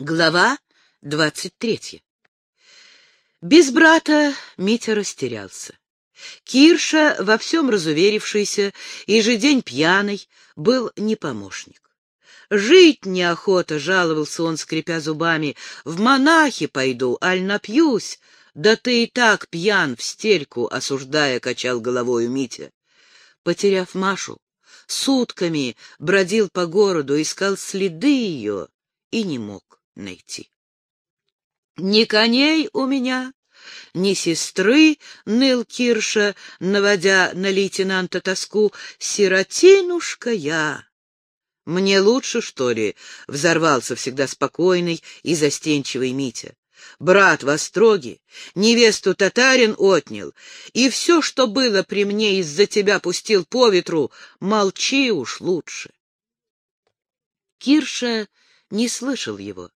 Глава двадцать третья. Без брата Митя растерялся. Кирша, во всем разуверившийся, и же день пьяный, был не помощник. Жить неохота, жаловался он, скрипя зубами, в монахи пойду, аль напьюсь. Да ты и так пьян в стельку, осуждая, качал головою Митя. Потеряв Машу, сутками бродил по городу, искал следы ее и не мог найти. Ни коней у меня, ни сестры, — ныл Кирша, наводя на лейтенанта тоску, — сиротинушка я. Мне лучше, что ли, — взорвался всегда спокойный и застенчивый Митя. Брат в остроге, невесту татарин отнял, и все, что было при мне, из-за тебя пустил по ветру, молчи уж лучше. Кирша не слышал его.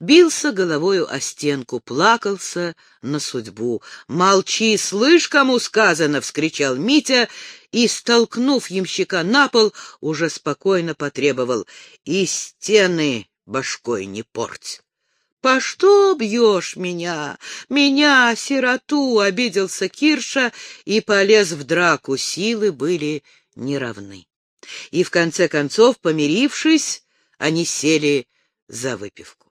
Бился головою о стенку, плакался на судьбу. «Молчи, слышь, кому сказано!» — вскричал Митя и, столкнув ямщика на пол, уже спокойно потребовал. «И стены башкой не порть!» «По что бьешь меня? Меня, сироту!» — обиделся Кирша и полез в драку. Силы были неравны. И, в конце концов, помирившись, они сели за выпивку.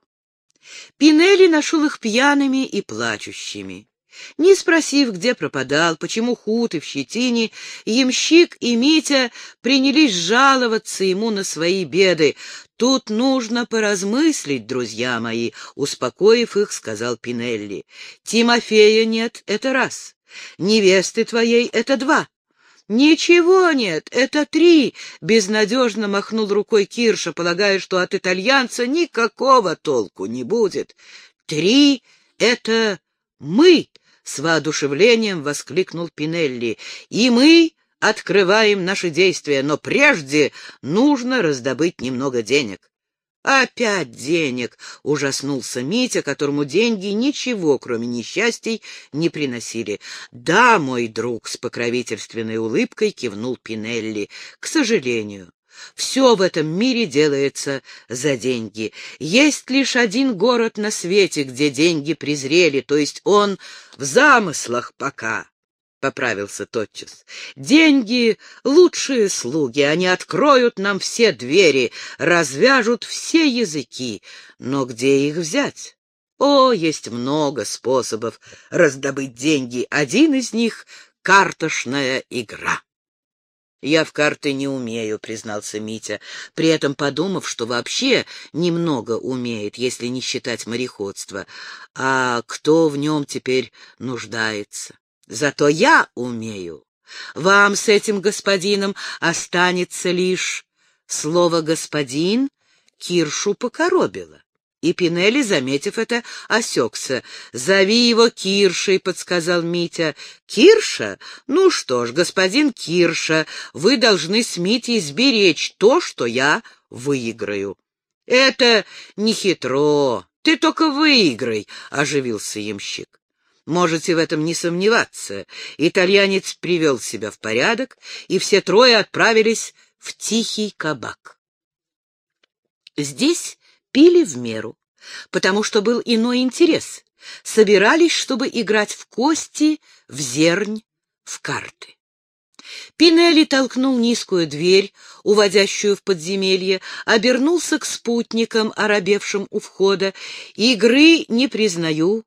Пинелли нашел их пьяными и плачущими. Не спросив, где пропадал, почему худ и в щетине, ямщик и Митя принялись жаловаться ему на свои беды. «Тут нужно поразмыслить, друзья мои», — успокоив их, сказал Пинелли. «Тимофея нет — это раз, невесты твоей — это два, «Ничего нет, это три!» — безнадежно махнул рукой Кирша, полагая, что от итальянца никакого толку не будет. «Три — это мы!» — с воодушевлением воскликнул Пинелли. «И мы открываем наши действия, но прежде нужно раздобыть немного денег. «Опять денег!» — ужаснулся Митя, которому деньги ничего, кроме несчастий, не приносили. «Да, мой друг!» — с покровительственной улыбкой кивнул Пинелли. «К сожалению, все в этом мире делается за деньги. Есть лишь один город на свете, где деньги презрели, то есть он в замыслах пока. — поправился тотчас. «Деньги — лучшие слуги, они откроют нам все двери, развяжут все языки. Но где их взять? О, есть много способов раздобыть деньги. Один из них — картошная игра». «Я в карты не умею», — признался Митя, при этом подумав, что вообще немного умеет, если не считать мореходство. А кто в нем теперь нуждается? Зато я умею. Вам с этим господином останется лишь слово «господин» Киршу покоробило. И Пинелли, заметив это, осекся. «Зови его Киршей», — подсказал Митя. «Кирша? Ну что ж, господин Кирша, вы должны с Митей сберечь то, что я выиграю». «Это не хитро, ты только выиграй», — оживился ямщик. Можете в этом не сомневаться. Итальянец привел себя в порядок, и все трое отправились в тихий кабак. Здесь пили в меру, потому что был иной интерес. Собирались, чтобы играть в кости, в зернь, в карты. Пинелли толкнул низкую дверь, уводящую в подземелье, обернулся к спутникам, оробевшим у входа. «Игры не признаю,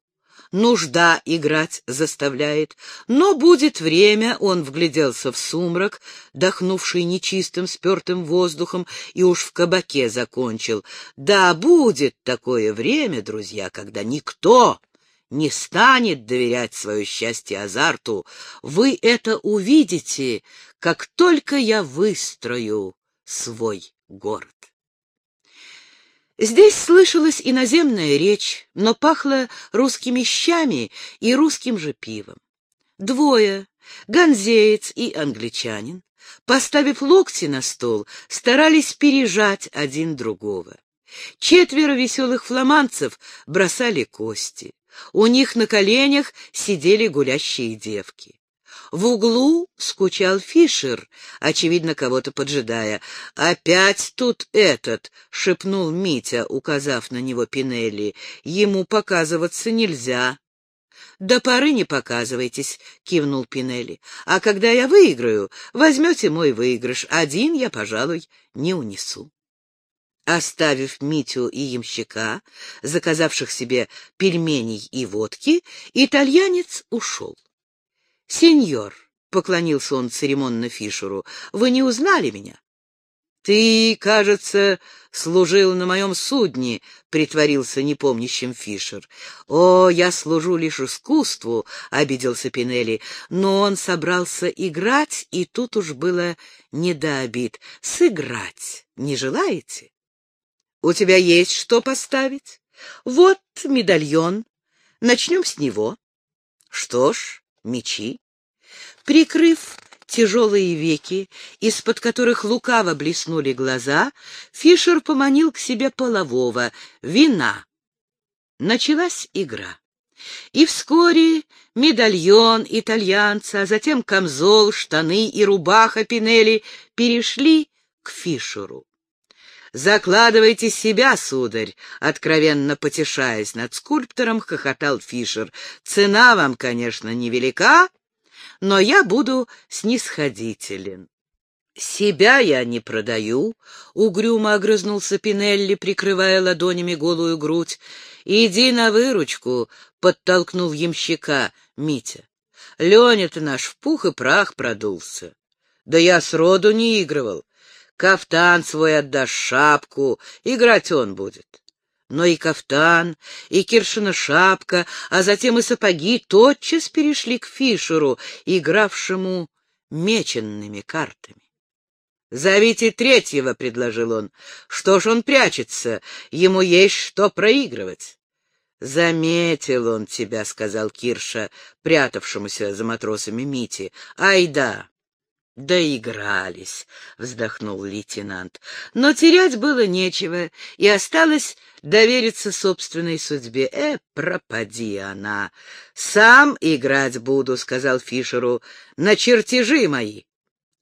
нужда играть заставляет. Но будет время, он вгляделся в сумрак, дохнувший нечистым спертым воздухом, и уж в кабаке закончил. Да, будет такое время, друзья, когда никто не станет доверять свое счастье азарту. Вы это увидите, как только я выстрою свой город. Здесь слышалась иноземная речь, но пахло русскими щами и русским же пивом. Двое, ганзеец и англичанин, поставив локти на стол, старались пережать один другого. Четверо веселых фламандцев бросали кости. У них на коленях сидели гулящие девки. В углу скучал Фишер, очевидно, кого-то поджидая. «Опять тут этот!» — шепнул Митя, указав на него Пинелли. «Ему показываться нельзя». «До поры не показывайтесь», — кивнул Пинелли. «А когда я выиграю, возьмете мой выигрыш. Один я, пожалуй, не унесу». Оставив Митю и ямщика, заказавших себе пельменей и водки, итальянец ушел. «Сеньор», — поклонился он церемонно Фишеру, — «вы не узнали меня?» «Ты, кажется, служил на моем судне», — притворился непомнящим Фишер. «О, я служу лишь искусству», — обиделся Пинелли, но он собрался играть, и тут уж было не до обид. «Сыграть не желаете?» У тебя есть что поставить? Вот медальон. Начнем с него. Что ж, мечи. Прикрыв тяжелые веки, из-под которых лукаво блеснули глаза, Фишер поманил к себе полового вина. Началась игра. И вскоре медальон итальянца, а затем камзол, штаны и рубаха Пинелли перешли к Фишеру. «Закладывайте себя, сударь!» — откровенно потешаясь над скульптором, хохотал Фишер. «Цена вам, конечно, невелика, но я буду снисходителен». «Себя я не продаю», — угрюмо огрызнулся Пинелли, прикрывая ладонями голую грудь. «Иди на выручку», — подтолкнул ямщика Митя. «Леня-то наш в пух и прах продулся». «Да я сроду не игрывал. Кафтан свой отдашь, шапку, играть он будет. Но и кафтан, и Киршина шапка, а затем и сапоги тотчас перешли к Фишеру, игравшему меченными картами. «Зовите третьего», — предложил он. «Что ж он прячется? Ему есть что проигрывать». «Заметил он тебя», — сказал Кирша, прятавшемуся за матросами Мити. «Ай да, «Доигрались», — вздохнул лейтенант. Но терять было нечего, и осталось довериться собственной судьбе. «Э, пропади она!» «Сам играть буду», — сказал Фишеру, — «на чертежи мои».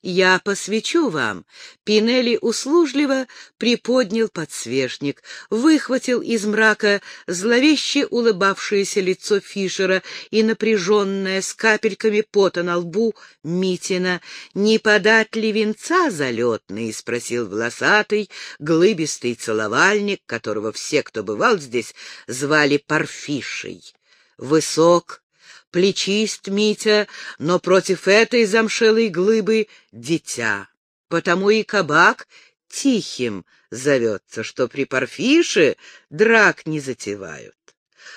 «Я посвечу вам». Пинелли услужливо приподнял подсвечник, выхватил из мрака зловеще улыбавшееся лицо Фишера и напряженное с капельками пота на лбу Митина. «Не подать ли венца залетный?» — спросил волосатый, глыбистый целовальник, которого все, кто бывал здесь, звали Парфишей. Высок, плечист Митя, но против этой замшелой глыбы — дитя. Потому и кабак тихим зовется, что при Парфише драк не затевают.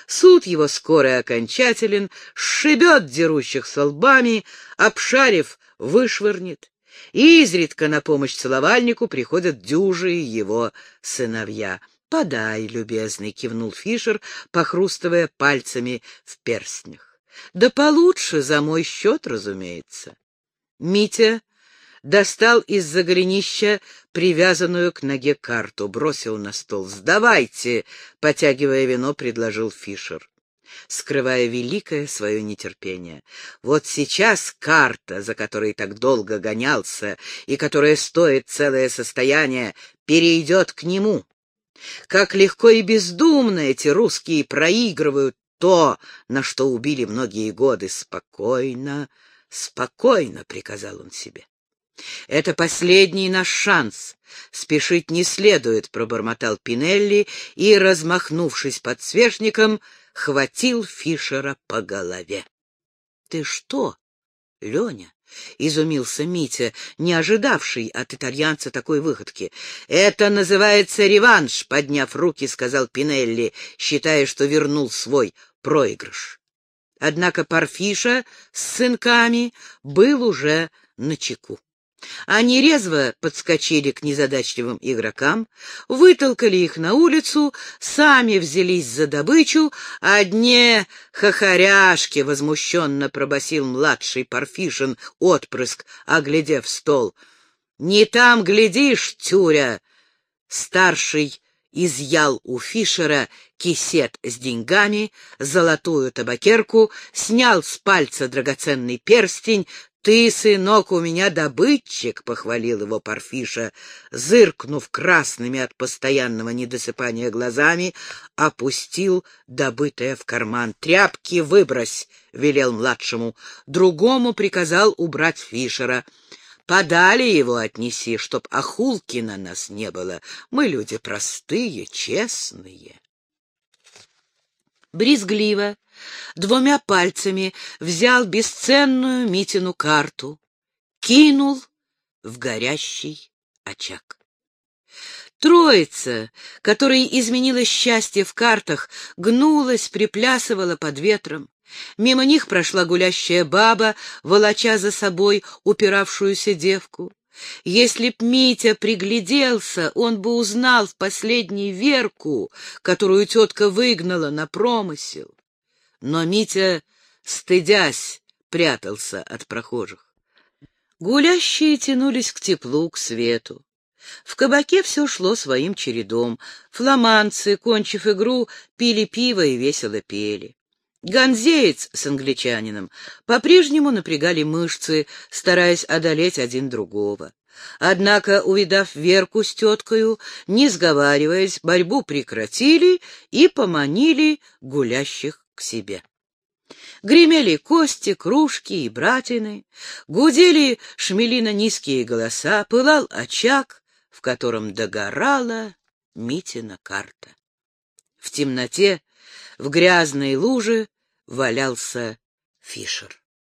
Суд его скоро и окончателен, сшибет дерущих лбами, обшарив, вышвырнет. И изредка на помощь целовальнику приходят дюжие его сыновья. «Подай, любезный», — кивнул Фишер, похрустывая пальцами в перстнях. Да получше, за мой счет, разумеется. Митя достал из-за голенища привязанную к ноге карту, бросил на стол. «Сдавайте!» — потягивая вино, предложил Фишер, скрывая великое свое нетерпение. «Вот сейчас карта, за которой так долго гонялся и которая стоит целое состояние, перейдет к нему». Как легко и бездумно эти русские проигрывают то, на что убили многие годы. Спокойно, спокойно, — приказал он себе. Это последний наш шанс. Спешить не следует, — пробормотал Пинелли и, размахнувшись подсвечником, хватил Фишера по голове. — Ты что, Леня? — изумился Митя, не ожидавший от итальянца такой выходки. — Это называется реванш, — подняв руки, сказал Пинелли, считая, что вернул свой проигрыш. Однако Парфиша с сынками был уже на чеку. Они резво подскочили к незадачливым игрокам, вытолкали их на улицу, сами взялись за добычу, а одни хохоряшки возмущенно пробасил младший Парфишин отпрыск, оглядев стол. «Не там глядишь, тюря!» Старший изъял у Фишера кисет с деньгами, золотую табакерку, снял с пальца драгоценный перстень, «Ты, сынок, у меня добытчик», — похвалил его Парфиша, зыркнув красными от постоянного недосыпания глазами, опустил добытое в карман. «Тряпки выбрось», — велел младшему. Другому приказал убрать Фишера. «Подали его отнеси, чтоб охулки на нас не было. Мы люди простые, честные». Брезгливо, двумя пальцами взял бесценную Митину карту, кинул в горящий очаг. Троица, которой изменилось счастье в картах, гнулась, приплясывала под ветром. Мимо них прошла гулящая баба, волоча за собой упиравшуюся девку. Если б Митя пригляделся, он бы узнал в последней Верку, которую тетка выгнала на промысел. Но Митя, стыдясь, прятался от прохожих. Гулящие тянулись к теплу, к свету. В кабаке все шло своим чередом. Фламанцы, кончив игру, пили пиво и весело пели. Ганзеец с англичанином по-прежнему напрягали мышцы, стараясь одолеть один другого. Однако, увидав Верку с теткою, не сговариваясь, борьбу прекратили и поманили гулящих к себе. Гремели кости, кружки и братины, гудели шмелина низкие голоса, пылал очаг, в котором догорала Митина карта. В темноте, в грязной луже валялся Фишер.